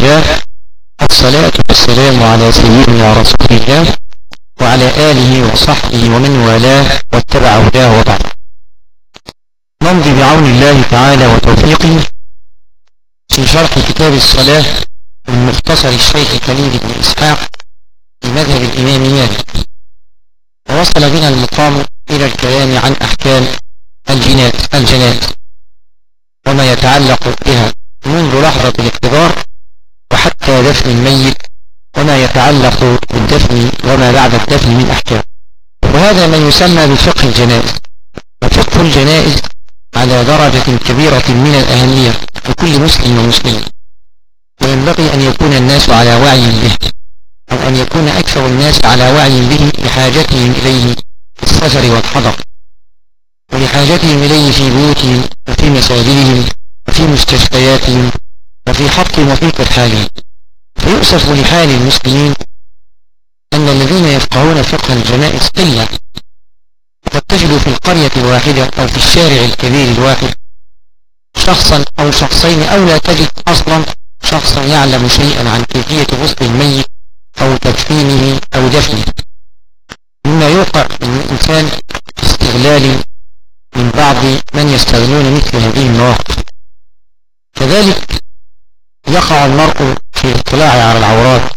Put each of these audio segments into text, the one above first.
الله الصلاة والسلام على سيدنا رسول الله وعلى آله وصحبه ومن والاه واتبع هداه وبعد. نمضي بعون الله تعالى وتوفيقه في شرح كتاب الصلاة من مختصر الشيخ خليل بن إسحاق في مذهب الإمام مالك. ووصل بنا المقام إلى الكلام عن أحكام الجنات الجنات وما يتعلق بها منذ لحظة الاقتدار وحتى دفن الميت وما يتعلق بالدفن وما بعد الدفن من أحكام. وهذا ما يسمى بفقه الجنائز. وفقه الجنائز على درجة كبيرة من الأهمية لكل مسلم ومسلم وينبغي أن يكون الناس على وعي به أو أن يكون أكثر الناس على وعي به بحاجتهم إليه في السفر والحضر ولحاجتهم إليه في بيوتهم وفي مساجدهم وفي مستشفياتهم وفي حقهم وفي كرحالهم فيؤسف لحال المسلمين أن الذين يفقهون فقه الجنائز قلة قد تجد في القرية الواحدة أو في الشارع الكبير الواحد شخصا أو شخصين أو لا تجد أصلا شخصا يعلم شيئا عن كيفية غسل الميت أو تدفينه أو دفنه. مما يوقع من الإنسان استغلال من بعض من يستغلون مثل هذه المواقف كذلك يقع المرء في الاطلاع على العورات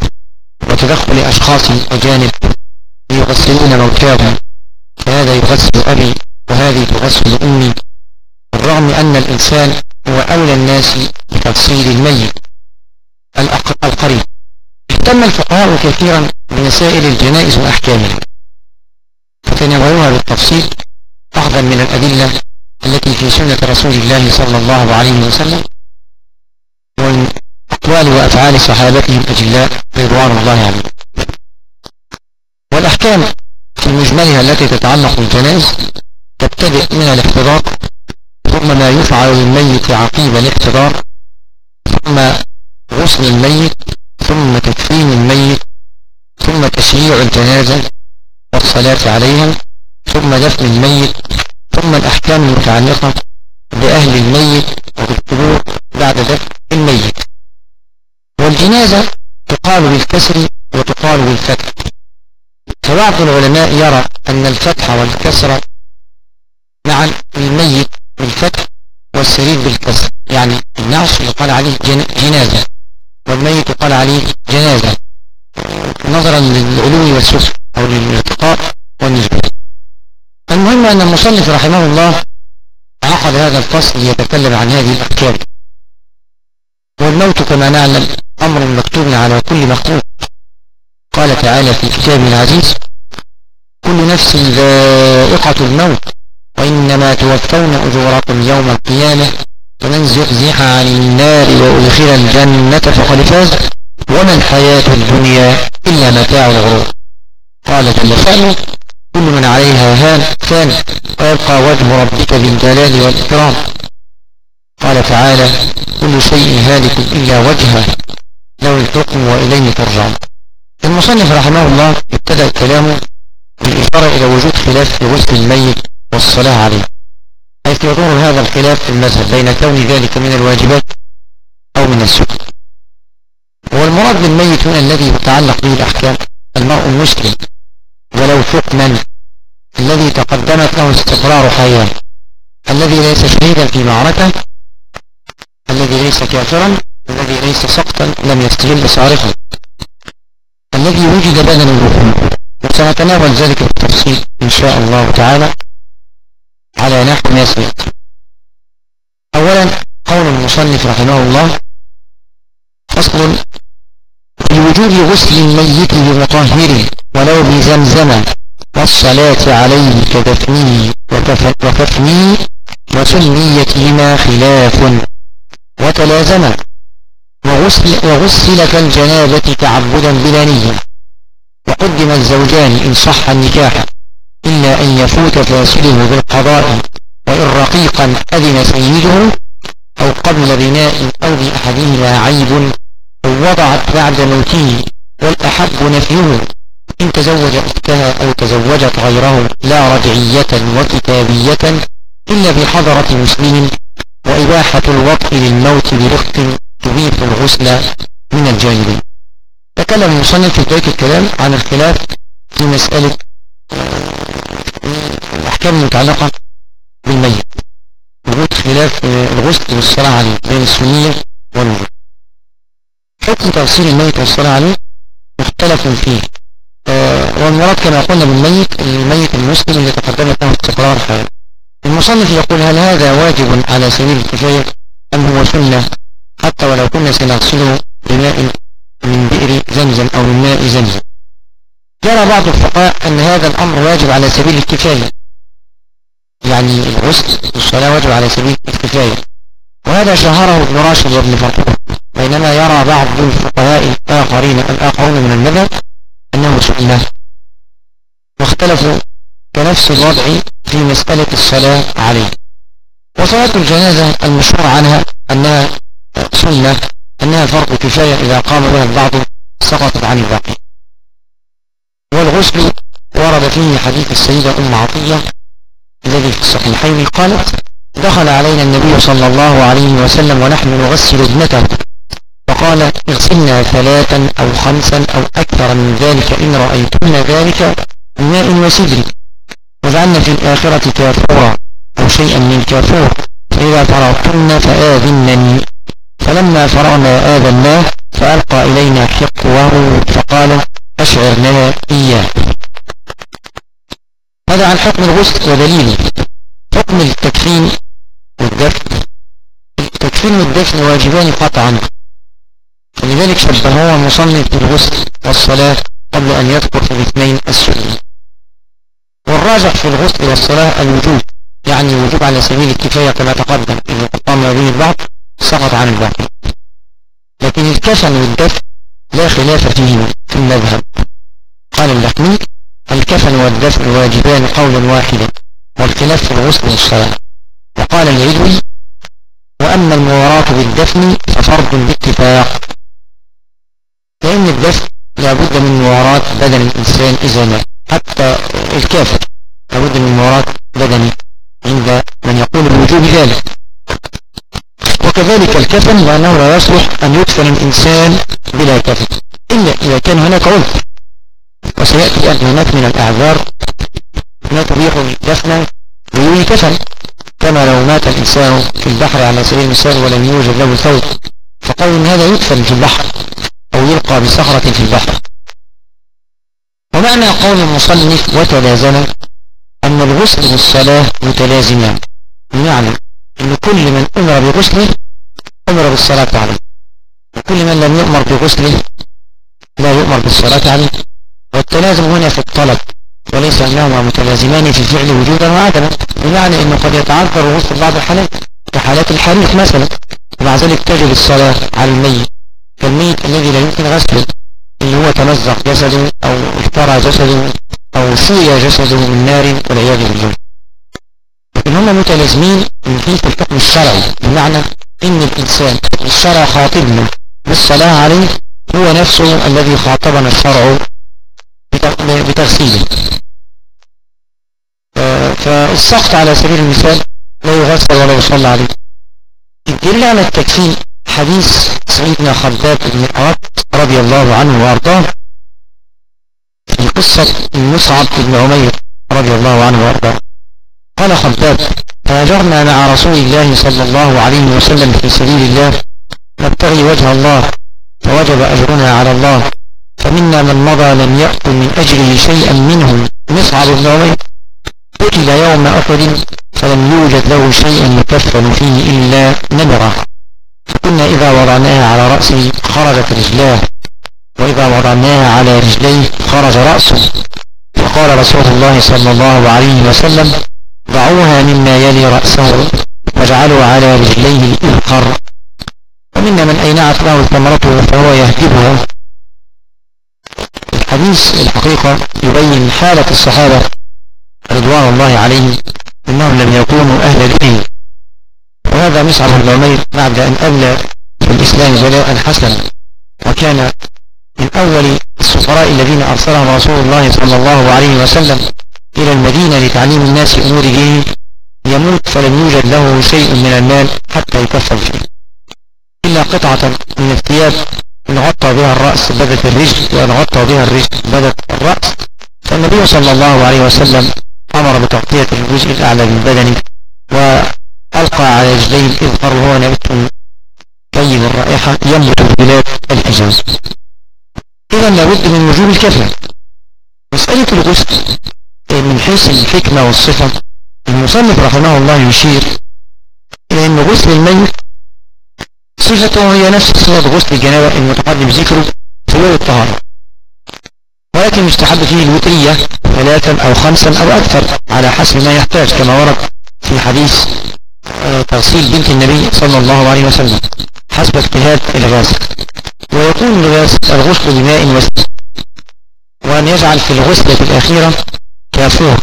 وتدخل أشخاص أجانب يغسلون موتاهم. فهذا يغسل أبي وهذه تغسل أمي. بالرغم أن الإنسان هو أولى الناس بتغسيل الميت القريب. اهتم الفقهاء كثيرا بمسائل الجنائز وأحكامها. فتناولوها بالتفصيل أخذا من الأدلة التي في سنة رسول الله صلى الله عليه وسلم. أقوال وأفعال صحابته الأجلاء رضوان الله عليهم. والأحكام في مجملها التي تتعلق بالجنائز تبتدئ من الاحتضار ثم ما يفعل للميت عقيب الاحتضار ثم غسل الميت ثم تكفين الميت ثم تشييع الجنازة والصلاة عليها ثم دفن الميت ثم الأحكام المتعلقة بأهل الميت وبالقبور بعد دفن الميت. والجنازة تقال بالكسر وتقال بالفتح. فبعض العلماء يرى أن الفتح والكسر معا الميت بالفتح والسرير بالكسر. يعني النعش يقال عليه جنازة والميت يقال عليه جنازة. نظرا للعلو والسفل أو للارتقاء والنزول المهم أن المصنف رحمه الله عقد هذا الفصل ليتكلم عن هذه الأحكام والموت كما نعلم. أمر مكتوب على كل مخلوق قال تعالى في كتابه العزيز كل نفس ذائقة الموت وإنما توفون أجوركم يوم القيامة فمن زحزح عن النار وأدخل الجنة فقد فاز. وما الحياة الدنيا إلا متاع الغرور. قال جل شأنه كل من عليها هان فان ويبقى وجه ربك بالجلال والإكرام. قال تعالى كل شيء هالك إلا وجهه له الحكم وإليه ترجعون. المصنف رحمه الله ابتدأ كلامه بالإشارة إلى وجود خلاف في غسل الميت والصلاة عليه. حيث يدور هذا الخلاف في المذهب بين كون ذلك من الواجبات أو من السنن والمراد بالميت هنا الذي يتعلق به الأحكام المرء المسلم ولو حكما الذي تقدمت له استقرار حياة الذي ليس شهيدا في معركة الذي ليس كافرا الذي ليس سقطا لم يستجل صارخا الذي وجد بدن الوحوم وسنتناول ذلك بالتفصيل إن شاء الله تعالى على نحو ما سيأتي. أولا قول المصنف رحمه الله فصل في غسل الميت بمطهر ولو بزمزم والصلاة عليه كدفنه وكفنه وسنيتهما خلاف. وتلازم وغسل, وغسل كالجنابة تعبدا بلا نية. وقدم الزوجان إن صح النكاح. إلا أن يفوت فاسده بالقضاء. وإن رقيقا أذن سيده أو قبل بناء أو بأحدهما عيب أو وضعت بعد موته والأحب نفيه. إن تزوج أختها أو تزوجت غيره لا رجعية وكتابية إلا بحضرة مسلم. وإباحة الوطء للموت برفق تبيح الغسل من الجاهلين تكلم المصنف في بداية الكلام عن الخلاف في مسألة الأحكام المتعلقة بالميت. وجود خلاف الغسل والصلاة عليه بين السنية والوجود حكم تغسيل الميت والصلاة عليه مختلف فيه. آه، والمراد كما قلنا بالميت الميت المسلم اللي تقدمت له استقرار حياته. المصنف يقول هل هذا واجب على سبيل الكفاية أم هو سنة؟ حتى ولو كنا سنغسله بماء من بئر زمزم أو من ماء زمزم. يرى بعض الفقهاء أن هذا الأمر واجب على سبيل الكفاية يعني الغسل والصلاة واجب على سبيل الكفاية وهذا شهره ابن راشد وابن فرقون بينما يرى بعض الفقهاء الآخرين الآخرون من المذهب أنه سنة. واختلفوا كنفس الوضع في مسألة الصلاة عليه. وصلاة الجنازة المشهور عنها أنها سنة أنها فرض كفاية إذا قام بها البعض سقطت عن الباقي. والغسل ورد فيه حديث السيدة أم عطية الذي في الصحيحين قالت دخل علينا النبي صلى الله عليه وسلم ونحن نغسل ابنته. فقال اغسلنا ثلاثا أو خمسا أو أكثر من ذلك إن رأيتن ذلك ماء وسدر. وجعلنا في الآخرة كافورا أو شيئا من كافور فإذا فرغتن فآذنني. فلما فرغنا آذناه فألقى إلينا حقوه فقال أشعرنا إياه هذا عن حكم الغسل ودليله حكم التكفين والدفن. التكفين والدفن واجبان قطعا. فلذلك شبهه المصنف بالغسل والصلاة قبل أن يذكر في الاثنين السنة. والراجح في الغسل والصلاة الوجوب يعني الوجوب على سبيل الكفاية كما تقدم إذا قام ما بين البعض سقط عن الباقي. لكن الكفن والدفن لا خلاف فيه في المذهب. قال اللحمي الكفن والدفن واجبان قولا واحدا والخلاف في الغسل والصلاة. وقال العلوي وأما المواراة بالدفن ففرض باتفاق لأن الدفن لابد من مواراة بدن الإنسان إذا مات. حتى الكافر لابد من مواراة بدني عند من يقول بوجوب ذلك. وكذلك الكفن لأنه لا يصلح أن يدفن الإنسان بلا كفن إلا إذا كان هناك عذر وسيأتي أن هناك من الأعذار ما تبيح الدفن بدون كفن كما لو مات الإنسان في البحر على سبيل المثال ولم يوجد له ثوب فقول هذا يدفن في البحر أو يلقى بصخرة في البحر. ومعنى قول المصنف وتلازم أن الغسل والصلاة متلازمان. بمعنى أن كل من أمر بغسله أمر بالصلاة عليه. وكل من لم يؤمر بغسله لا يؤمر بالصلاة عليه. والتلازم هنا في الطلب وليس أنهما متلازمان في الفعل وجودا وعدما. بمعنى أنه قد يتعذر غسل بعض الحالات كحالات الحريق مثلا. ومع ذلك تجب الصلاة على الميت كالميت الذي لا يمكن غسله. اللي هو تمزق جسده أو اخترع جسده أو شوي جسده من نار والعياذ بالله. لكن هم متلازمين من حيث الحكم الشرعي بمعنى إن الإنسان الشرع خاطبنا بالصلاة عليه هو نفسه الذي خاطبنا الشرع بتغسيله. فالسقط على سبيل المثال لا يغسل ولا يصلى عليه. الدليل على التكفين حديث سيدنا خباب بن الأرط رضي الله عنه وأرضاه في قصة مصعب بن عمير رضي الله عنه وأرضاه. قال خباب هاجرنا مع رسول الله صلى الله عليه وسلم في سبيل الله. نبتغي وجه الله. فوجب أجرنا على الله. فمنا من مضى لم يأكل من أجره شيئا منه مصعب بن عمير قتل يوم أحد فلم يوجد له شيء يكفن فيه إلا نمرة فكنا إذا وضعناها على رأسه خرجت رجلاه وإذا وضعناها على رجليه خرج رأسه. فقال رسول الله صلى الله عليه وسلم ضعوها مما يلي رأسه واجعلوا على رجليه الإذقر ومنا من أينعت له ثمرته فهو يهدبها الحديث الحقيقة يبين حالة الصحابة رضوان الله عليهم إنهم لم يكونوا أهل دين وهذا مصعب بن عمير بعد أن ابلى في الإسلام بلاء حسنا وكان من أول السفراء الذين أرسلهم رسول الله صلى الله عليه وسلم إلى المدينة لتعليم الناس امور دينه يموت فلم يوجد له شيء من المال حتى يكفر فيه. إلا قطعة من الثياب نغطى بها الرأس بدت الرجل ونغطى بها الرجل بدت الرأس. فالنبي صلى الله عليه وسلم أمر بتغطية الجزء الأعلى من بدنه وألقى على رجليه الإظهر وهو نبت طيب الرائحة ينبت بلاد الحجاز. إذا لابد من وجوب الكفن مسألة الغسل من حيث الحكمة والصفة المصنف رحمه الله يشير إلى أن غسل الميت صفته هي نفس صفة غسل الجنابة المتقدم ذكره في يوم الطهارة. ولكن يستحب فيه الوترية ثلاثا أو خمسا أو أكثر على حسب ما يحتاج كما ورد في حديث تغسيل بنت النبي صلى الله عليه وسلم حسب اجتهاد الغاسل ويكون الغاسل الغسل بماء وسط وأن يجعل في الغسلة الأخيرة كافور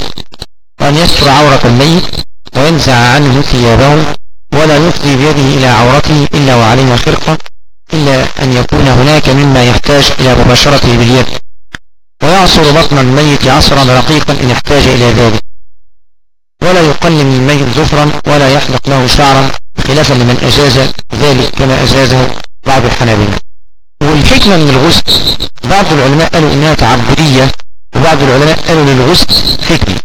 وأن يستر عورة الميت وينزع عنه ثيابه ولا يفضي بيده إلى عورته إلا وعليها خرقة إلا أن يكون هناك مما يحتاج إلى مباشرته باليد. ويعصر بطن الميت عصرا رقيقا إن احتاج إلى ذلك. ولا يقلم الميت ظفرا ولا يحلق له شعرا خلافا لمن أجاز ذلك كما أجازه بعض الحنابلة. والحكمة من الغسل بعض العلماء قالوا إنها تعبدية وبعض العلماء قالوا للغسل حكمة.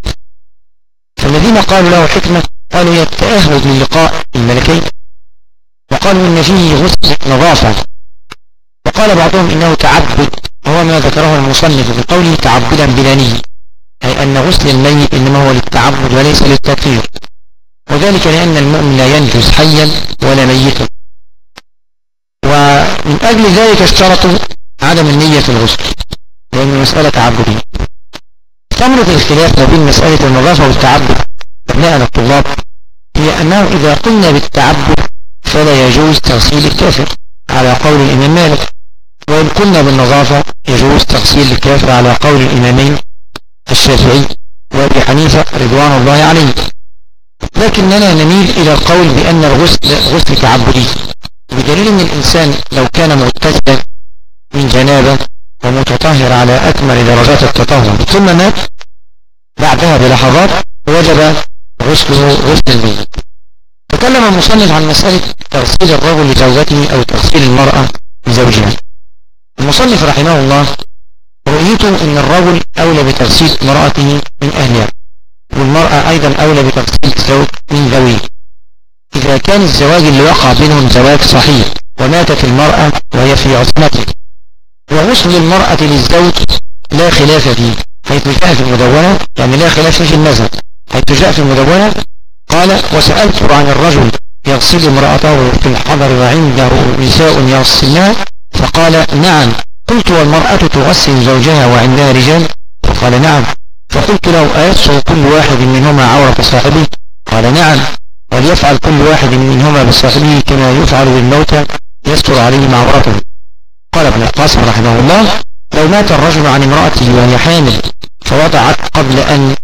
فالذين قالوا له حكمة قالوا هي التأهب للقاء الملكين وقالوا إن فيه غسل نظافة. وقال بعضهم إنه تعبد وهو ما ذكره المصنف في قوله تعبدا بلا نية أي أن غسل الميت إنما هو للتعبد وليس للتطهير وذلك لأن المؤمن لا ينجز حيا ولا ميتا. ومن أجل ذلك اشترطوا عدم النية في الغسل لأن مسألة تعبدية ثمرة الخلاف ما بين مسألة النظافة والتعبد أبناء الطلاب هي أنه إذا قلنا بالتعبد فلا يجوز تغسيل الكافر على قول الإمام مالك وإن قلنا بالنظافة يجوز تغسيل الكافر على قول الإمامين الشافعي وأبي حنيفة رضوان الله عليه. لكننا نميل إلى القول بأن الغسل غسل تعبدي. بدليل أن الإنسان لو كان مغتسلا من جنابة ومتطهر على أكمل درجات التطهر ثم مات بعدها بلحظات وجب غسله غسل الميت. تكلم المصنف عن مسألة تغسيل الرجل لزوجته أو تغسيل المرأة لزوجها. المصنف رحمه الله رؤيته أن الرجل أولى بتغسيل امرأته من أهلها والمرأة أيضا أولى بتغسيل الزوج من ذويه. إذا كان الزواج اللي وقع بينهم زواج صحيح وماتت المرأة وهي في عصمته وغسل المرأة للزوج لا خلاف فيه حيث جاء في المدونة يعني لا خلاف في المذهب حيث جاء في المدونة قال وسألت عن الرجل يغسل امرأته في الحضر وعنده نساء يغسلنها؟ فقال نعم. قلت والمرأة تغسل زوجها وعندها رجال؟ فقال نعم. فقلت له أيسر كل واحد منهما عورة صاحبه؟ قال نعم. وليفعل كل واحد منهما بصاحبه كما يفعل بالموتى يستر عليهم عورته. قال ابن القاسم رحمه الله لو مات الرجل عن امرأته وهي حامل فوضعت قبل أن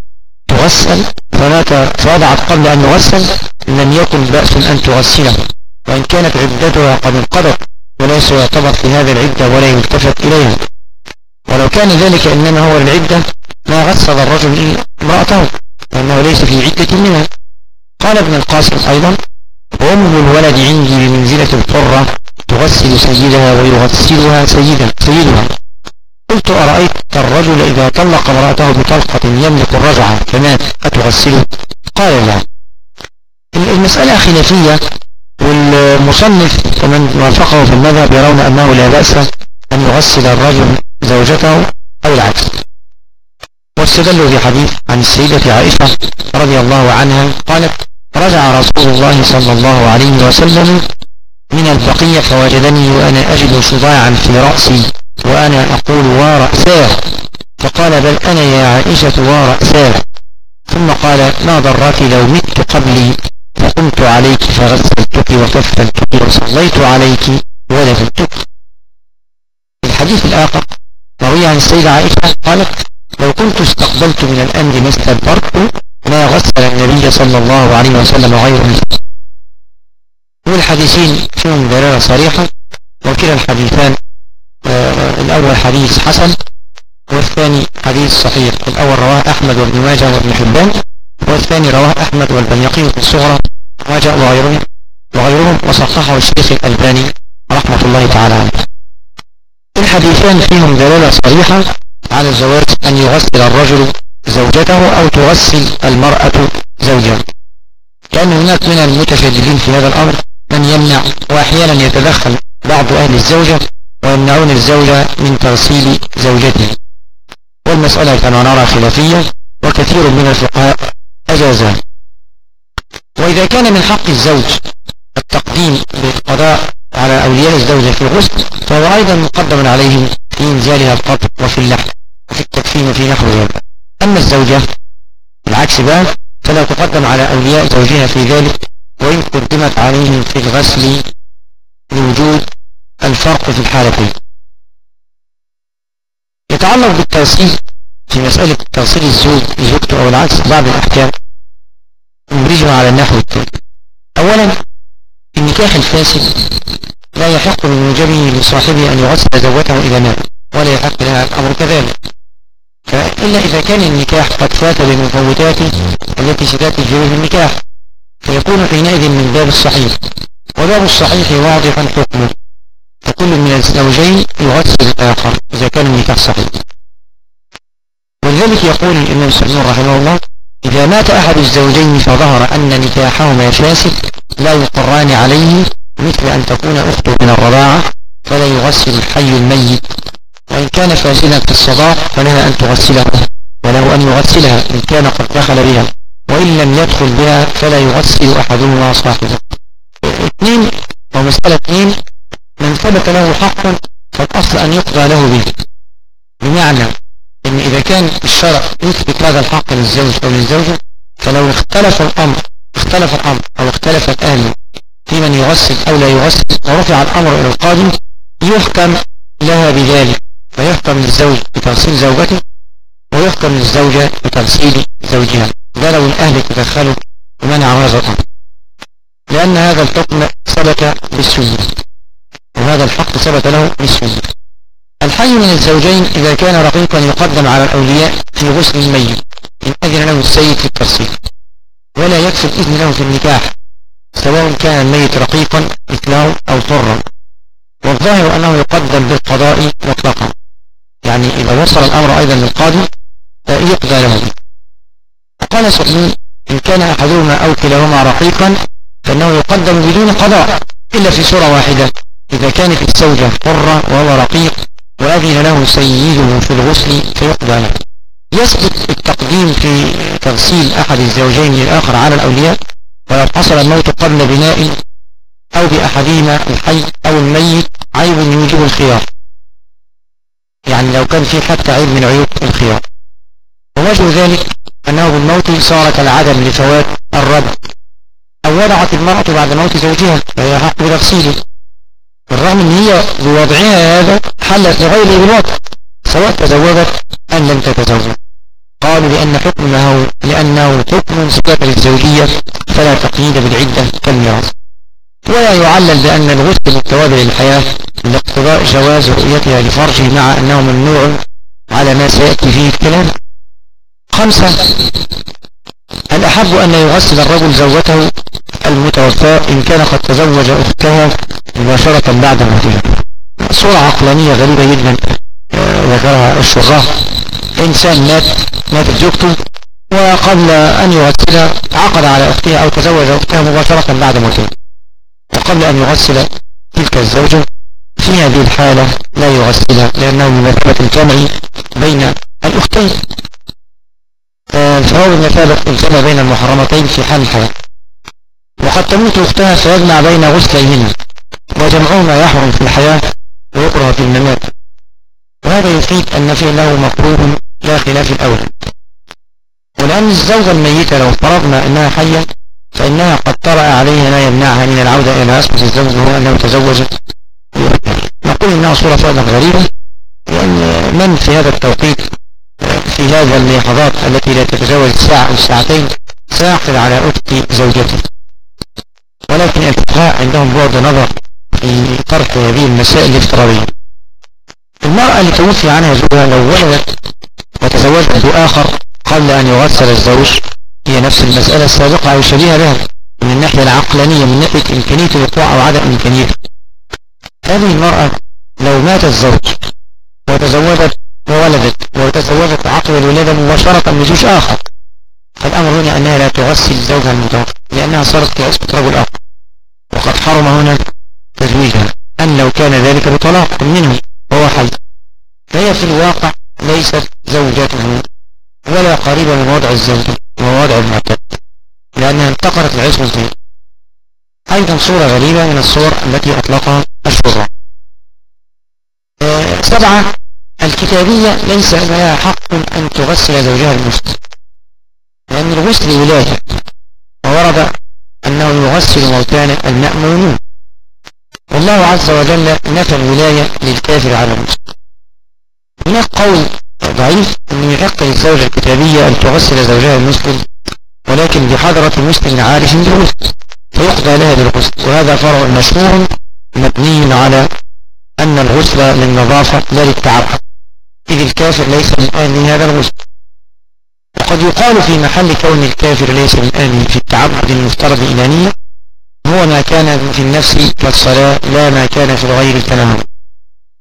تغسل فمات فوضعت قبل أن تغسل لم يكن بأس أن تغسله. وإن كانت عدتها قد انقضت. وليس يعتبر في هذا العدة ولا يلتفت إليها. ولو كان ذلك إنما هو للعدة ما غسل الرجل امرأته لأنه ليس في عدة منها. قال ابن القاسم أيضا أم الولد عندي بمنزلة الحرة تغسل سيدها ويغسلها سيدا سيدها. قلت أرأيت الرجل إذا طلق امرأته بطلقة يملك الرجعة كمات أتغسله؟ قال لا. المسألة خلافية. والمصنف ومن وافقه في المذهب يرون أنه لا بأس أن يغسل الرجل زوجته أو العكس. واستدلوا بحديث عن السيدة عائشة رضي الله عنها قالت رجع رسول الله صلى الله عليه وسلم من البقية فوجدني وأنا أجد صداعا في رأسي وأنا أقول ورأساه فقال بل أنا يا عائشة ورأساه ثم قال ما ضرك لو مت قبلي؟ فقمت عليك فغسلتك وكفلتك وصليت عليك ودفنتك الحديث الآخر روي عن السيدة عائشة قالت لو كنت استقبلت من الأمر ما استدبرت ما غسل النبي صلى الله عليه وسلم غير والحديثين فيهم دلالة صريحة وكلا الحديثان آه الأول حديث حسن والثاني حديث صحيح. الأول رواه أحمد وابن ماجه وابن حبان. والثاني رواه أحمد والبنيقي في الصغرى وجاء وغيرهم وغيرهم وصححه الشيخ الألباني رحمة الله تعالى عليه. الحديثان فيهم دلالة صريحة على الجواز أن يغسل الرجل زوجته أو تغسل المرأة زوجها لأن هناك من المتشددين في هذا الأمر من يمنع وأحيانا يتدخل بعض أهل الزوجة ويمنعون الزوجة من تغسيل زوجته. والمسألة كما نرى خلافية وكثير من الفقهاء أجازها وإذا كان من حق الزوج التقديم بالقضاء على أولياء الزوجة في الغسل فهو أيضا مقدم عليهم في إنزالها القبر وفي اللحم وفي التكفين وفي نحو ذلك. أما الزوجة العكس بقى فلا تقدم على أولياء زوجها في ذلك وإن قدمت عليهم في الغسل لوجود الفرق في الحالتين. يتعلق بالتغسيل في مسألة تغسيل الزوج لزوجته أو العكس بعض الأحكام نبرزها على النحو التالي. أولا النكاح الفاسد لا يحق من لصاحبه أن يغسل زوجته إذا مات ولا يحق لها الأمر كذلك. إلا إذا كان النكاح قد فات بالمفوتات التي ستأتي في النكاح فيكون حينئذ من باب الصحيح وباب الصحيح واضحا حكمه. فكل من الزوجين يغسل الآخر إذا كان النكاح صحيح. ولذلك يقول الإمام سلمان رحمه الله إذا مات أحد الزوجين فظهر أن نكاحهما فاسد لا يقران عليه مثل أن تكون أخته من الرضاعة فلا يغسل الحي الميت. وإن كان فاسدا في الصداق فلها أن تغسله وله أن يغسلها إن كان قد دخل بها وإن لم يدخل بها فلا يغسل أحدهما صاحبه. اثنين ومسألة اثنين من ثبت له حق فالأصل أن يقضى له به. بمعنى أن إذا كان الشرع يثبت هذا الحق للزوج أو للزوجة فلو اختلف الأمر اختلف الأمر أو اختلف الأهل في من يغسل أو لا يغسل ورفع الأمر إلى القاضي يحكم لها بذلك فيحكم للزوج بتغسيل زوجته ويحكم للزوجة بتغسيل زوجها ده لو الأهل تدخلوا ومنعوا هذا الأمر. لأن هذا الحكم ثبت بالسنة وهذا الحق ثبت له بالسنة الحي من الزوجين إذا كان رقيقا يقدم على الأولياء في غسل الميت إن أذن له السيد في الترسيل ولا يكفي الإذن له في النكاح سواء كان الميت رقيقا مثله أو طرا. والظاهر أنه يقدم بالقضاء مطلقا. يعني إذا وصل الأمر أيضا للقاضي يقضى له وقال سعيد إن كان أحدهما أو كلاهما رقيقا فإنه يقدم بدون قضاء إلا في سورة واحدة. إذا كانت الزوجة حرة وهو رقيق وأذن له سيده في الغسل فيقضى له يثبت التقديم في تغسيل أحد الزوجين للآخر على الأولياء ولو حصل الموت قبل بناء أو بأحدهما الحي أو الميت عيب يوجب الخيار. يعني لو كان في حتى عيب من عيوب الخيار. ووجه ذلك أنه بالموت صار كالعدم لفوات الرد أو وضعت المرأة بعد موت زوجها فهي حق بتغسيله بالرغم أن هي بوضعها هذا حلت لغيره بالوضع سواء تزوجت أم لم تتزوج. قالوا لأن حكمه لأنه حكم صفة للزوجية فلا تقييد بالعدة كالميراث ولا يعلل بأن الغسل التوابع للحياة لاقتضاء جواز رؤيتها لفرجه مع أنه ممنوع على ما سيأتي فيه الكلام. خمسة الأحب أن يغسل الرجل زوجته المتوفاة إن كان قد تزوج أختها مباشرة بعد موتها. صورة عقلانية غريبة جدا آه، ذكرها الشراح إنسان مات ماتت زوجته وقبل أن يغسلها عقد على أختها أو تزوج أختها مباشرة بعد موتها. وقبل أن يغسل تلك الزوجة في هذه الحالة لا يغسلها لأنه بمثابة الجمع بين الأختين. فهو بمثابة الجمع بين المحرمتين في حال الحياة وقد تموت أختها فيجمع بين غسليهما وجمعهما يحرم في الحياة ويكره في الممات. وهذا يفيد أن فعله مكروه لا خلاف الأول. ولأن الزوجة الميتة لو فرضنا أنها حية فإنها قد طرأ عليها ما يمنعها من العودة إلى أسقط الزوج وهو أنه تزوج. نقول إنها صورة فعلا غريبة وأن من في هذا التوقيت في هذه اللحظات التي لا تتجاوز الساعة أو الساعتين سيعقل على أخت زوجته؟ ولكن الفقهاء عندهم بعد نظر في طرح هذه المسائل الافتراضية المرأة اللي توفي عنها زوجها لو ولدت وتزوجت بآخر قبل أن يغسل الزوج هي نفس المسألة السابقة أو شبيهة بها من الناحية العقلانية من ناحية إمكانية الوقوع أو عدم إمكانيته هذه المرأة لو مات الزوج تزوجت وولدت وتزوجت عقب الولادة مباشرة بزوج آخر فالأمر هنا أنها لا تغسل زوجها المتوفى لأنها صارت كعصبة رجل آخر. وقد حرم هنا تزويجها أن لو كان ذلك بطلاق منه وهو حي فهي في الواقع ليست زوجته ولا قريبة من وضع الزوج ووضع المعتد لأنها انتقلت العصمة فيه أيضا صورة غريبة من الصور التي أطلقها الشرع. آه، سبعة الكتابية ليس لها حق أن تغسل زوجها المسلم لأن الغسل ولاية وورد أنه يغسل موتان المأمونون والله عز وجل نفى الولاية للكافر على المسلم هناك قول ضعيف أن يحق للزوجة الكتابية أن تغسل زوجها المسلم ولكن بحضرة مسلم عارف بالغسل فيقضى لها بالغسل. وهذا فرع مشهور مبني على أن الغسل للنظافة لا للتعبد إذ الكافر ليس من أهل هذا الغسل. وقد يقال في محل كون الكافر ليس من أهل في التعبد المفترض إلانية هو ما كان في النفس كالصلاة لا ما كان في الغير التناول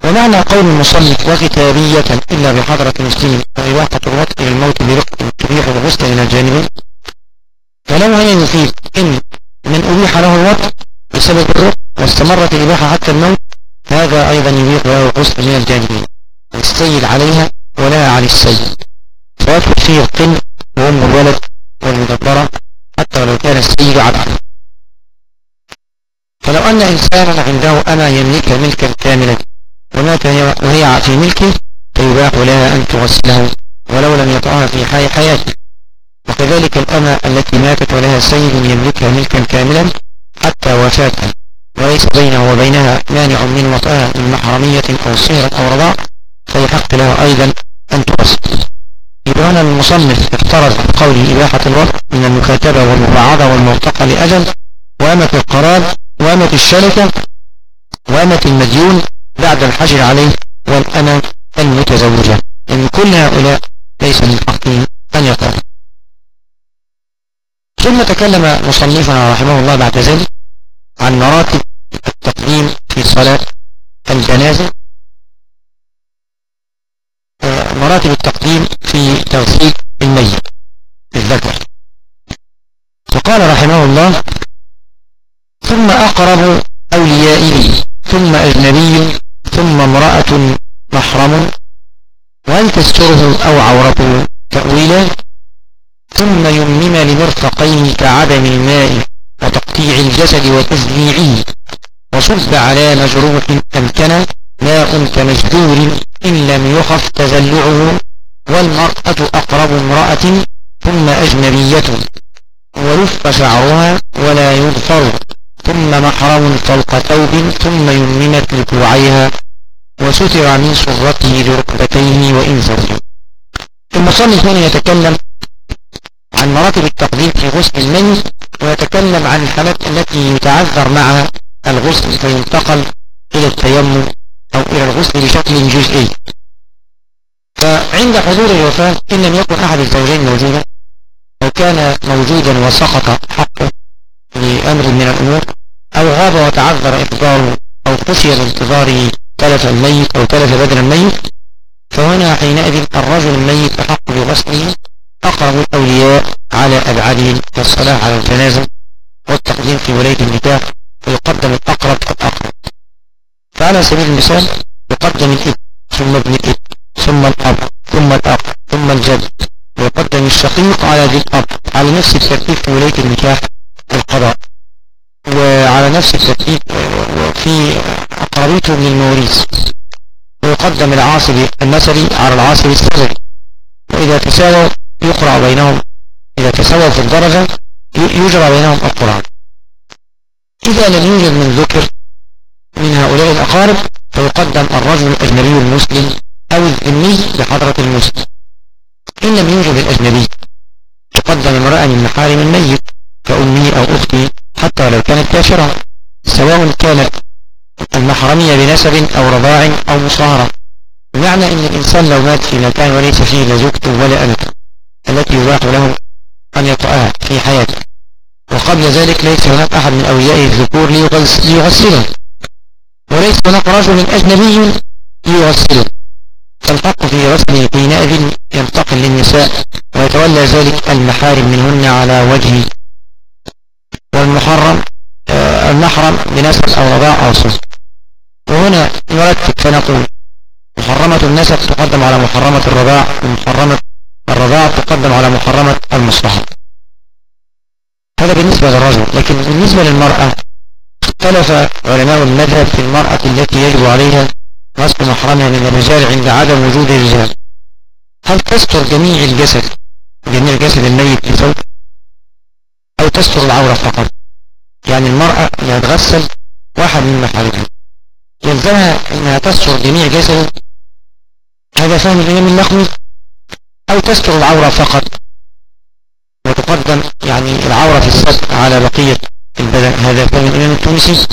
ومعنى قول المصنف وكتابية إلا بحضرة مسلم وإباحة الوقت إلى الموت برق تبيح الغسل من الجانبين فلو هنا يفيد إن من أبيح له الوقت بسبب الرق واستمرت الإباحة حتى الموت هذا أيضا يبيح له الغسل من الجانبين السيد عليها ولا على السيد فيه القن وأم الولد والمدبرة حتى ولو كان السيد عبدا فلو أن إنسانا عنده أنا يملكها ملكا كاملا ومات وهي في ملكه فيباح لها أن تغسله ولو لم يطعها في حي حياته. وكذلك الأمة التي ماتت ولها سيد يملكها ملكا كاملا حتى وفاتها وليس بينه وبينها مانع من وطئها من محرمية أو صهرة أو رضاع فيحق له أيضا أن تغسل يبقى هنا المصنف افترض قوله إباحة الوضع من المكاتبة والمباعضة والمرتقى لأجل وأمة القرار وأمة الشركة وأمة المديون بعد الحجر عليه والأمة المتزوجة. إن كل هؤلاء ليس من حقه أن يقال ثم تكلم مصنفنا رحمه الله بعد ذلك عن مراتب التقديم في صلاة الجنازة. مراتب التقديم في تغسيل الميت الذكر وقال رحمه الله. ثم أقرب أوليائه ثم أجنبي ثم امرأة محرم. وأن تستره أو عورته تأويلا؟ ثم يمم لمرفقين كعدم الماء وتقطيع الجسد وتزليعه وصب على مجروح أمكن ماء كمجدور إن لم يخف تزلعه. والمرأة أقرب امرأة ثم أجنبية. ويف شعرها ولا يظفر ثم محرم فوق ثوب ثم يمنت لكوعيها وستر من صرته لركبتيه وإن زوج المصنف هنا يتكلم عن مراتب التقديم في غسل الميت ويتكلم عن الحالات التي يتعذر معها الغسل فينتقل إلى التيمم أو إلى الغسل بشكل جزئي. فعند حضور الوفاة إن لم يكن أحد الزوجين موجودا أو كان موجودا وسقط حقه لأمر من الأمور أو غاب وتعذر إقداره أو خشي بانتظاره تلف الميت أو تلف بدن الميت فهنا حينئذ الرجل الميت أحق بغسله أقرب الأولياء أبعاد أبعادهم والصلاة على الجنازة والتقديم في ولاية النكاح ويقدم الأقرب فالأقرب فعلى سبيل المثال يقدم الإب ثم ابن الإب ثم الأب ثم الأب ثم الجد الشقيق على ذي الأب على نفس الترتيب في ولاية النكاح والقضاء. وعلى نفس الترتيب في أقربيته من المواريث. ويقدم العاصب المثلي على العاصب السببي وإذا تساووا يقرأ بينهم. إذا تساووا في الدرجة يجرى بينهم القرآن. إذا لم يوجد من ذكر من هؤلاء الأقارب فيقدم الرجل الأجنبي المسلم أو الذمي بحضرة المسلم. إن لم يوجد الأجنبي تقدم امرأة من محارم الميت كأمي أو أختي حتى لو كانت كافرة سواء كانت المحرمية بنسب أو رضاع أو مصاهرة. بمعنى أن الإنسان لو مات في مكان وليس فيه لا زوجته ولا أنت التي يباح له أن يطأها في حياته. وقبل ذلك ليس هناك أحد من أوليائه الذكور ليغسله. وليس هناك رجل أجنبي يغسله. فالحق في غسله حينئذ ينتقل للنساء ويتولى ذلك المحارم منهن على وجه والمحرم آه، المحرم بنسب أو رضاع أو صف وهنا نرتب فنقول محرمة النسب تقدم على محرمة الرضاع ومحرمة الرضاع تقدم على محرمة المصلحة. هذا بالنسبة للرجل لكن بالنسبة للمرأة اختلف علماء المذهب في المرأة التي يجب عليها غسل محرمها من الرجال عند عدم وجود الرجال. هل تستر جميع الجسد جميع جسد الميت بثوب أو تستر العورة فقط؟ يعني المرأة اللي هتغسل واحد من محارمها يلزمها إنها تستر جميع جسده. هذا فهم الإمام النخوي أو تستر العورة فقط؟ وتقدم يعني العورة في السد على بقية البدن. هذا فهم الإمام التونسي.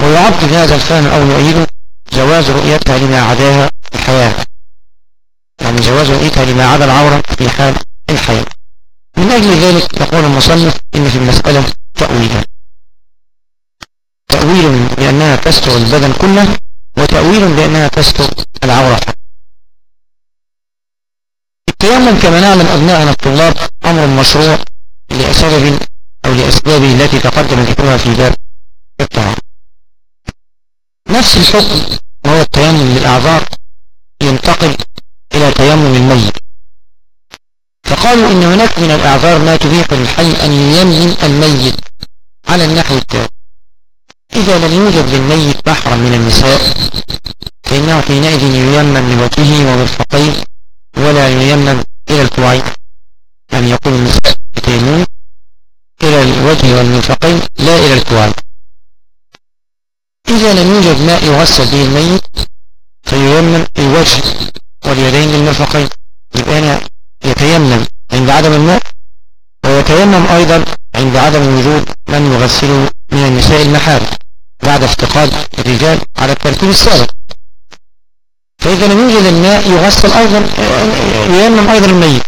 ويعضد هذا الفهم أو يؤيده جواز رؤيتها لما عداها الحياة. يعني جواز رؤيتها لما عدا العورة في حال الحياة من أجل ذلك يقول المصنف إن في المسألة تأويلا تأويل بأنها تستر البدن كله وتأويل بأنها تستر العورة. التيمم كما نعلم أبناءنا الطلاب أمر مشروع لأسباب أو لأسباب التي تقدم ذكرها في باب الطهارة نفس الحكم وهو التيمم للأعذار ينتقل تيمم الميت. فقالوا إن هناك من الأعذار ما تبيح للحي أن ييمم الميت على النحو التالي إذا لم يوجد للميت بحرا من النساء فإنه حينئذ ييمم لوجهه ومرفقيه ولا ييمم إلى الكوعين أن يقول النساء يتيمون إلى الوجه والمرفقين لا إلى الكوعين إذا لم يوجد ماء يغسل به الميت فييمم الوجه واليدين للمرفقين. يبقى أنا يتيمم عند عدم الماء ويتيمم أيضا عند عدم وجود من يغسله من النساء المحارم بعد افتقاد الرجال على الترتيب السابق. فإذا لم يوجد الماء يغسل أيضا ييمم أيضا الميت.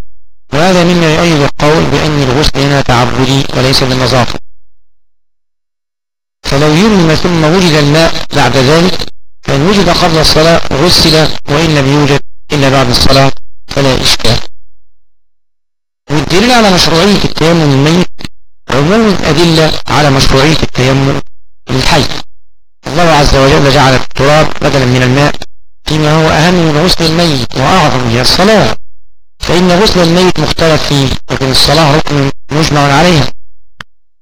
وهذا مما يؤيد القول بأن الغسل هنا تعبدي وليس بالنظافة فلو يرمم ثم وجد الماء بعد ذلك فإن وجد قبل الصلاة غسل وإن لم يوجد إلا بعد الصلاة فلا إشكال. والدليل على مشروعية التيمم الميت عموم الأدلة على مشروعية التيمم للحي. الله عز وجل جعل التراب بدلا من الماء فيما هو أهم من غسل الميت وأعظم هي الصلاة. فإن غسل الميت مختلف فيه لكن الصلاة ركن مجمع عليها.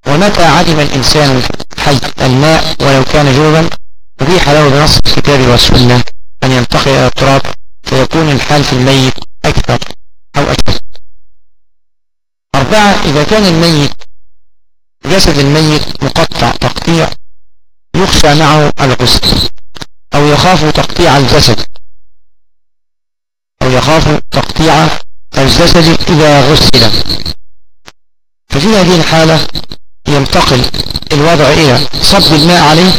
ومتى عدم الإنسان حي الماء ولو كان جوبا أبيح له بنص الكتاب والسنة أن ينتقل إلى التراب فيكون الحال في الميت أكثر أو أكثر. أربعة إذا كان الميت جسد الميت مقطع تقطيع يخشى معه الغسل أو يخاف تقطيع الجسد. أو يخاف تقطيع الجسد إذا غسل. ففي هذه الحالة ينتقل الوضع إلى صب الماء عليه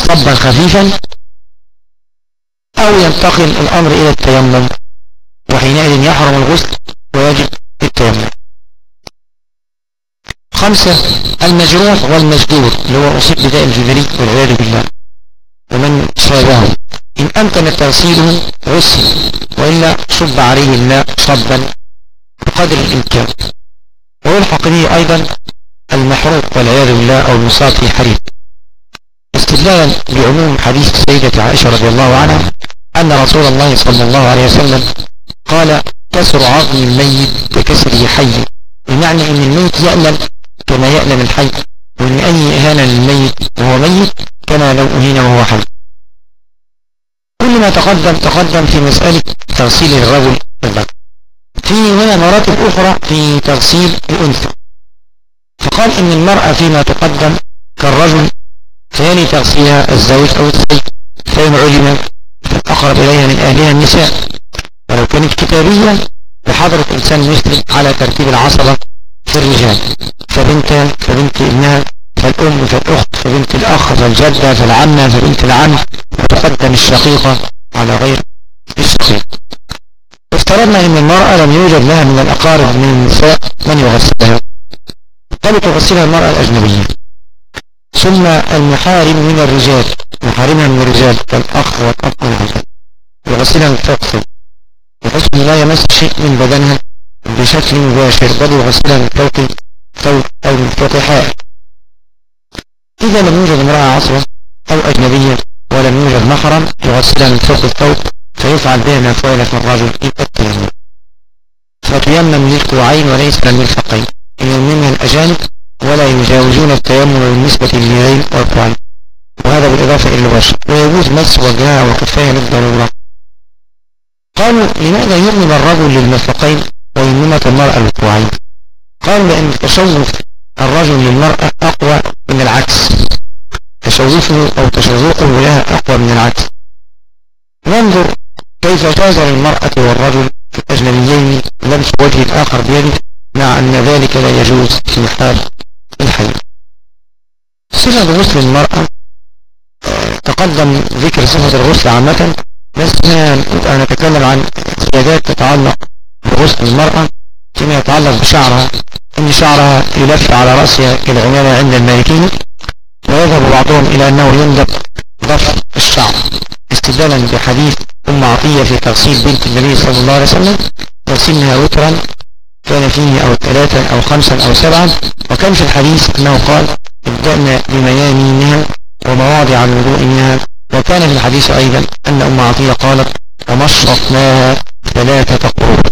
صبا خفيفا أو ينتقل الأمر إلى التيمم وحينئذ يحرم الغسل ويجب التيمم. خمسة المجروح والمجدور اللي هو أصيب بداء الجدري والعياذ بالله. ومن شابه إن أمكن تغسيله غسل وإلا صب عليه الماء صبا بقدر الإمكان. ويلحق به أيضا المحروق والعياذ بالله أو المصاب في حريق. استدلالا بعموم حديث السيدة عائشة رضي الله عنها أن رسول الله صلى الله عليه وسلم قال كسر عظم الميت ككسره حي. بمعنى أن الميت يألم كما يألم الحي وأن أي إهانة للميت وهو ميت كما لو أهين وهو حي. كل ما تقدم تقدم في مسألة تغسيل الرجل الذكر في هنا مراتب أخرى في تغسيل الأنثى. فقال إن المرأة فيما تقدم كالرجل ثاني تغسيلها الزوج أو السيد فإن علم فالأقرب إليها من أهلها النساء. ولو كانت كتابيا بحضرة إنسان مسلم على ترتيب العصبة في الرجال. فبنت فبنت ابنها فالأم فالأخت فبنت الأخ فالجدة فالعمة فبنت العم وتقدم الشقيقة على غير الشقيق. افترضنا إن المرأة لم يوجد لها من الأقارب من النساء من يغسلها. قالوا تغسلها المرأة الأجنبية. ثم المحارم من الرجال. محارمها من الرجال كالأخ والأخ والعزل غسلا فوق بحيث لا يمس شيء من بدنها بشكل مباشر بل يغسلها من فوق ثوب أو من فوق حائل إذا لم يوجد امرأة عصرة أو أجنبية ولم يوجد محرم يغسلها من فوق الثوب فيفعل بها ما فعل في الرجل في التيمم فتيمم للكوعين وليس للمرفقين يممها الأجانب ولا يجاوزون التيمم بالنسبة لليدين والكوعين وهذا بالإضافة إلى الوجه ويجوز مس وجهها وكفاها للضرورة قالوا لماذا يمم الرجل للمرفقين ويممت المرأة للكوعين قالوا لأن تشوف الرجل للمرأة أقوى من العكس. تشوفه أو تشوقه لها أقوى من العكس. ننظر كيف جاز للمرأة والرجل في الأجنبيين لمس وجه الآخر بيده مع أن ذلك لا يجوز في حال الحي صفة غسل المرأة تقدم ذكر صفة الغسل عامة بس أنا نتكلم عن زيادات تتعلق بغسل المرأة فيما يتعلق بشعرها إن شعرها يلف على رأسها كالعمامة عند المالكين ويذهب بعضهم إلى أنه يندب ضف الشعر. استدلالا بحديث أم عطية في تغسيل بنت النبي صلى الله عليه وسلم يغسلنها وترا كان فيه أو ثلاثا أو خمسا أو سبعا وكان في الحديث أنه قال ابدأنا بميامينها ومواضع الوضوء منها وكان في الحديث أيضا أن أم عطية قالت ومشرطناها ثلاثة قرون.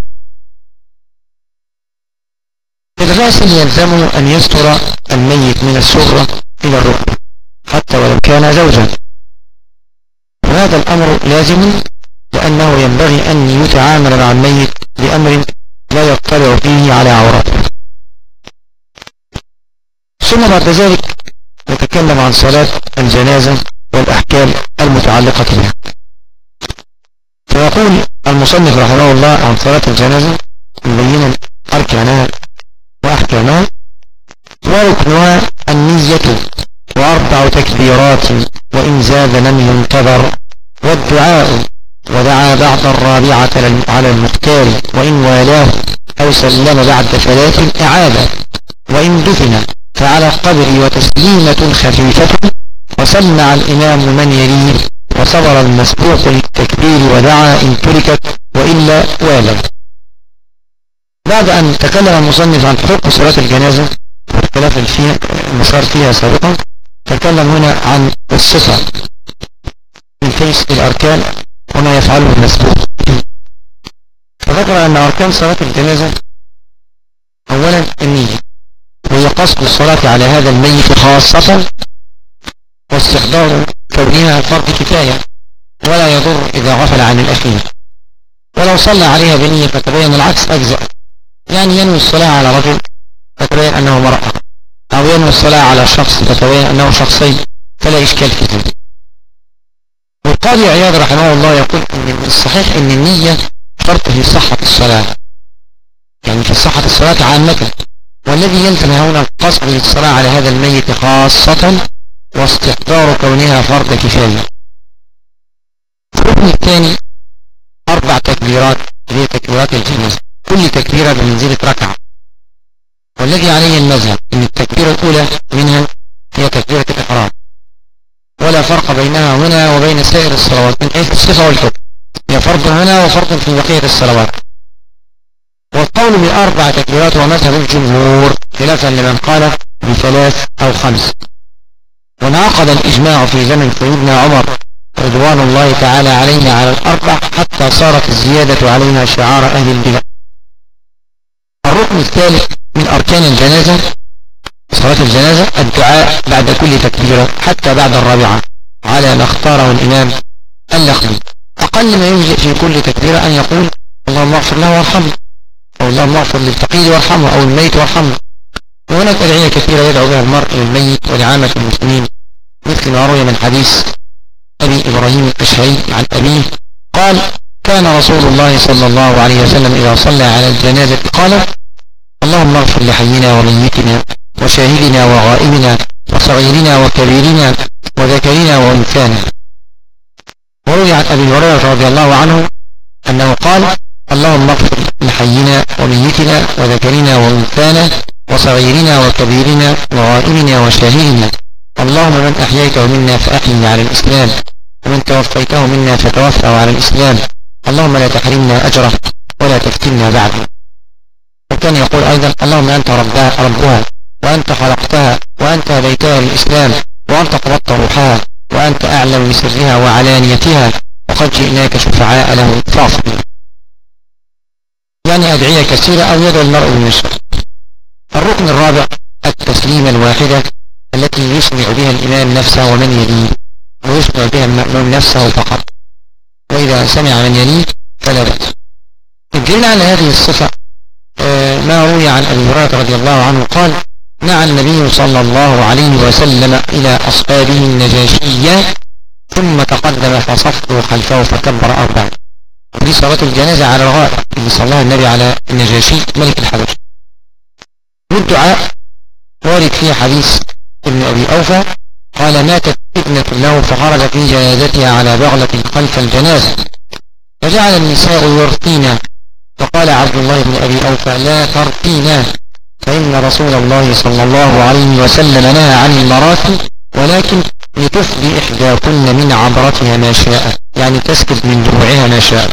الغاسل يلزمه أن يستر الميت من السرة إلى الركبة حتى ولو كان زوجا. وهذا الأمر لازم لأنه ينبغي أن يتعامل مع الميت بأمر لا يطلع فيه على عورته. ثم بعد ذلك نتكلم عن صلاة الجنازة والأحكام المتعلقة بها. فيقول المصنف رحمه الله عن صلاة الجنازة مبينا أركانها وأحكامها وركنها النية وأربع تكبيرات وإن زاد لم ينتظر والدعاء ودعا بعد الرابعة على المختار وإن والاه أو سلم بعد ثلاث إعادة وإن دفن فعلى القبر وتسليمة خفيفة وسمع الإمام من يليه وصبر المسبوق للتكبير ودعا إن تركت وإلا والد. بعد أن تكلم المصنف عن حكم صلاة الجنازة فيها المسار فيها سابقا تكلم هنا عن الصفة من حيث الأركان وما يفعله المسبوق. فذكر أن أركان صلاة الجنازة أولا النية. وهي قصد الصلاة على هذا الميت خاصة واستحضار كونها فرض كفاية ولا يضر إذا غفل عن الأخير. ولو صلى عليها بنية فتبين العكس أجزأ. يعني ينوي الصلاة على رجل فتبين أنه مرأة. أو ينوي الصلاة على شخص فتبين أنه شخصين. فلا إشكال في ذلك. والقاضي عياض رحمه الله يقول أن الصحيح أن النية شرط في صحة الصلاة. يعني في صحة الصلاة عامة. والذي يلزم هنا القصد للصلاة على هذا الميت خاصة واستحضار كونها فرض كفاية. الركن الثاني أربع تكبيرات هي تكبيرات الجنازة. كل تكبيرة بمنزلة ركعة. والذي عليه المذهب أن التكبيرة الأولى منها هي تكبيرة الإحرام. ولا فرق بينها هنا وبين سائر الصلوات من حيث الصفة والحكم. هي فرض هنا وفرض في بقية الصلوات. والقول بأربع تكبيرات هو مذهب الجمهور خلافا لمن قال بثلاث أو خمس. وانعقد الإجماع في زمن سيدنا عمر رضوان الله تعالى عليه على الأربع حتى صارت الزيادة عليها شعار أهل البلاد الركن الثالث من أركان الجنازة صلاة الجنازة الدعاء بعد كل تكبيرة حتى بعد الرابعة على ما اختاره الإمام اللخمي أقل ما يوجد في كل تكبيرة أن يقول اللهم اغفر له وارحمه. اللهم اغفر للفقير وارحمه أو الميت وارحمه. وهناك أدعية كثيرة يدعو بها المرء للميت ولعامة المسلمين. مثل ما روي من حديث أبي إبراهيم القشعري عن أبيه قال كان رسول الله صلى الله عليه وسلم إذا صلى على الجنازة قال اللهم اغفر لحينا وميتنا وشاهدنا وغائبنا وصغيرنا وكبيرنا وذكرنا وأنثانا. وروي عن أبي هريرة رضي الله عنه أنه قال اللهم اغفر لحينا وميتنا وذكرنا وأنثانا وصغيرنا وكبيرنا وغائبنا وشاهدنا. اللهم من أحييته منا فأحيي على الإسلام. ومن توفيته منا فتوفى على الإسلام. اللهم لا تحرمنا أجره ولا تفتنا بعده. وكان يقول أيضا اللهم أنت ربها, ربها وأنت خلقتها وأنت هديتها للإسلام وأنت قبضت روحها وأنت أعلم بسرها وعلانيتها وقد جئناك شفعاء له فاصل يعني أدعية كثيرة أو يدعو المرء بالنشر الركن الرابع التسليم الواحدة التي يسمع بها الإمام نفسه ومن يليه ويسمع بها المأمون نفسه فقط. وإذا سمع من يليه فلا بأس. الدليل على هذه الصفة آه، ما روي عن أبي هريرة رضي الله عنه قال نعى النبي صلى الله عليه وسلم إلى أصحابه النجاشية ثم تقدم فصفوا خلفه فكبر أربعا ودي صلاة الجنازة على الغائب اللي صلاها النبي على النجاشي ملك الحبش والدعاء وارد فيه حديث ابن أبي أوفى قال ماتت ابنة له فخرج في جنازتها على بغلة خلف الجنازة فجعل النساء يرقين فقال عبد الله بن أبي أوفى لا ترقينا فإن رسول الله صلى الله عليه وسلم نهى عن المراثي ولكن لتفضي إحداكن من عبرتها ما شاء. يعني تسكت من دموعها ما شاء.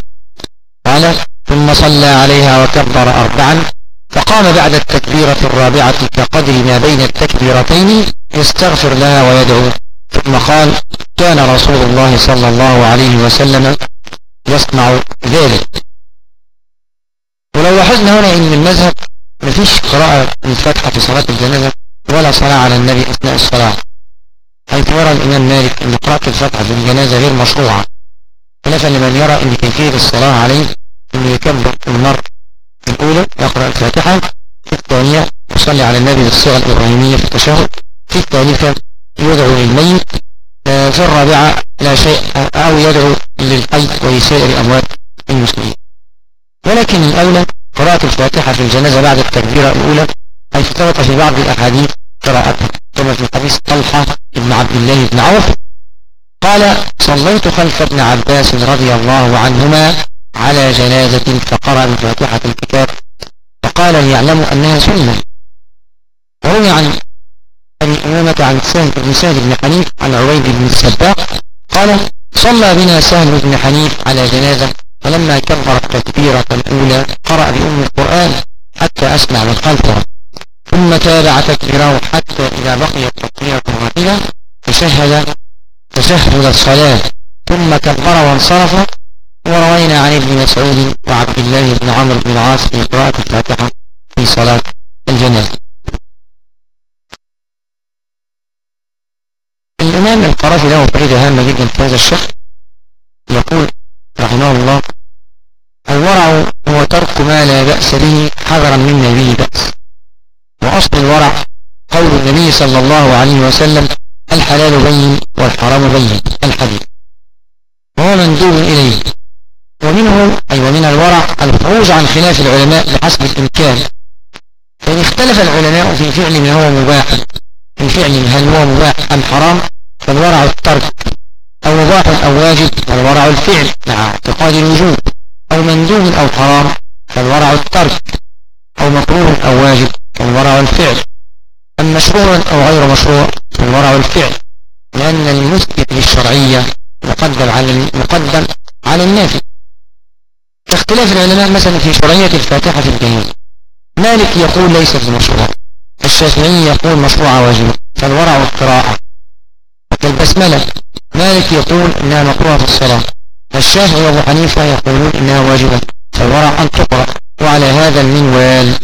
قال ثم صلى عليها وكبر أربعا فقام بعد التكبيرة الرابعة كقدر ما بين التكبيرتين يستغفر لها ويدعو. ثم قال كان رسول الله صلى الله عليه وسلم يصنع ذلك. ولو لاحظنا هنا إن المذهب مفيش قراءة الفاتحة في صلاة الجنازة ولا صلاة على النبي أثناء الصلاة. حيث يرى الإمام مالك إن قراءة الفاتحة في الجنازة غير مشروعة. خلافا لمن يرى إن كيفية الصلاة عليه إنه يكبر المرء الأولى يقرأ الفاتحة في الثانية يصلي على النبي بالصيغة الإبراهيمية في التشهد في الثالثة يدعو للميت آه، في الرابعة لا شيء أو يدعو للحي ولسائر أموات المسلمين. ولكن الأولى قراءة الفاتحة في الجنازة بعد التكبيرة الأولى حيث ثبت في بعض الأحاديث قراءتها كما في حديث طلحة بن عبد الله بن عوف قال صليت خلف ابن عباس رضي الله عنهما على جنازة فقرأ بفاتحة الكتاب فقال ليعلموا أنها سنة. وروي عن أبي أمامة عن سهل بن سهل بن حنيف عن عبيد بن السباق قال صلى بنا سهل بن حنيف على جنازة فلما كبر التكبيرة الأولى قرأ بأم القرآن حتى أسمع من خلفه. ثم تابع تكبيره حتى إذا بقيت تكبيرة واحدة تشهد تشهد الصلاة ثم كبر وانصرف. وروينا عن ابن مسعود وعبد الله بن عمرو بن العاص في قراءة الفاتحة في صلاة الجنازة. الإمام القرافي له فائدة هامة جدا في هذا الشق يقول رحمه الله الورع هو ترك ما لا بأس به حذرا مما به بأس. وأصل الورع قول النبي صلى الله عليه وسلم الحلال بين والحرام بين. الحديث. وهو مندوب إليه. ومنه أي ومن الورع الخروج عن خلاف العلماء بحسب الإمكان. فإن اختلف العلماء في فعل ما هو مباح في فعل هل هو مباح أم حرام فالورع الترك. أو مباح أو واجب فالورع الفعل مع اعتقاد الوجوب. أو مندوب أو حرام فالورع الترك. أو مكروه أو واجب فالورع الفعل. أم مشروع أو غير مشروع فالورع الفعل لأن المثبت للشرعية مقدم على مقدم على النافي. اختلاف العلماء مثلا في شرعية الفاتحة في الجنازة مالك يقول ليست بمشروع الشافعي يقول مشروع واجب فالورع القراءة كالبسملة مالك يقول انها مقروءة في الصلاة الشافعي وأبو حنيفة يقولون انها واجبة فالورع أن تقرأ وعلى هذا المنوال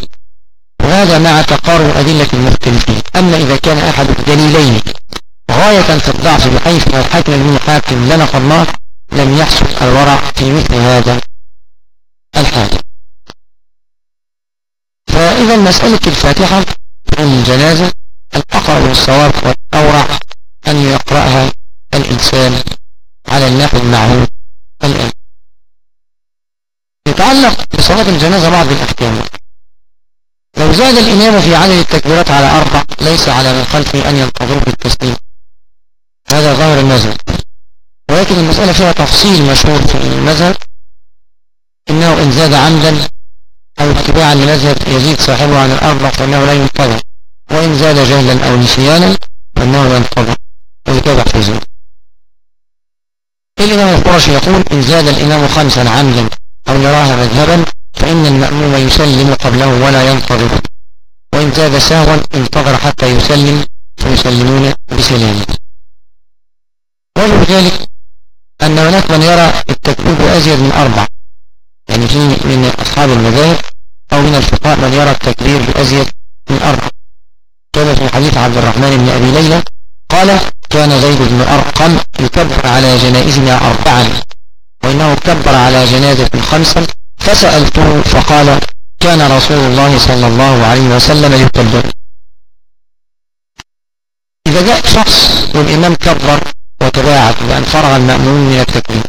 وهذا مع تقارب أدلة المختلفين أما إذا كان أحد الدليلين غاية في الضعف بحيث لو حكم من حاكم لنا الله لم يحصل الورع في مثل هذا الحال. فإذا مسألة الفاتحة في الجنازة الأقرب والصواب والأورع أن يقرأها الإنسان على النحو المعهود الآن. يتعلق بصلاة الجنازة بعض الأحكام. لو زاد الإمام في عدد التكبيرات على أربع ليس على من خلفه أن ينتظروا في التسليم هذا ظاهر المذهب. ولكن المسألة فيها تفصيل مشهور في المذهب. إنه إن زاد عمدا أو اتباعا لمذهب يزيد صاحبه عن الأربع فإنه لا ينتظر. وإن زاد جهلا أو نسيانا فإنه ينتظر. ويتابع في الإمام الإمام القرشي يقول إن زاد الإمام خمسا عمدا أو يراها مذهبا فإن المأموم يسلم قبله ولا ينتظر وإن زاد سهوا انتظر حتى يسلم فيسلمون بسلامه وجه ذلك أن هناك من يرى التكبير بأزيد من أربع يعني في من أصحاب المذاهب أو من الفقهاء من يرى التكبير بأزيد من أربع كما في حديث عبد الرحمن بن أبي ليلى قال كان زيد بن أرقم يكبر على جنائزنا أربعا. وإنه كبر على جنازة خمسا فسألته فقال كان رسول الله صلى الله عليه وسلم يكبر إذا جاء شخص والإمام كبر وتباعد بأن فرغ المأمون من التكبير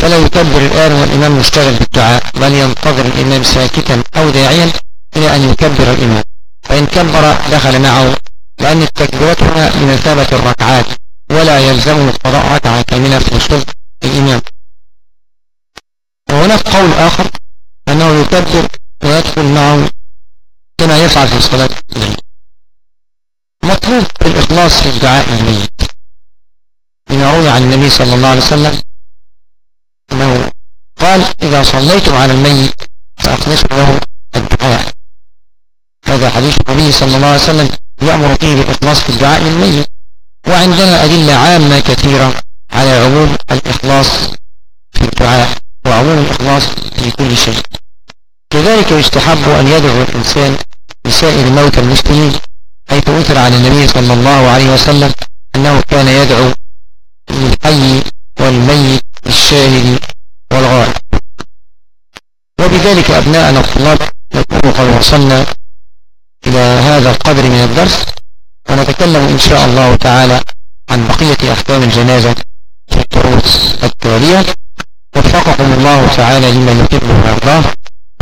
فلا يكبر الآن والإمام مشتغل بالدعاء بل ينتظر الإمام ساكتا أو داعيا إلى أن يكبر الإمام. فإن كبر دخل معه لأن التكبيرات هنا بمثابة الركعات ولا يلزمه قضاء ركعة كاملة في وصول الإمام وهناك قول آخر أنه يكبر ويدخل معه كما يفعل في صلاة الليل. مطلوب الإخلاص في الدعاء الميت لما روي عن النبي صلى الله عليه وسلم أنه قال إذا صليتم على الميت فأخلصوا له الدعاء. هذا حديث النبي صلى الله عليه وسلم يأمر فيه بالإخلاص في الدعاء للميت. وعندنا أدلة عامة كثيرة على عموم الإخلاص في الدعاء وعموم الإخلاص في كل شيء. كذلك يستحب أن يدعو الإنسان لسائر الموتى المسلمين حيث أثر عن النبي صلى الله عليه وسلم أنه كان يدعو للحي والميت الشاهد والغائب. وبذلك أبناءنا الطلاب نكون قد وصلنا إلى هذا القدر من الدرس ونتكلم إن شاء الله تعالى عن بقية أحكام الجنازة في الدروس التالية. وفقكم الله تعالى لما يحبه ويرضاه.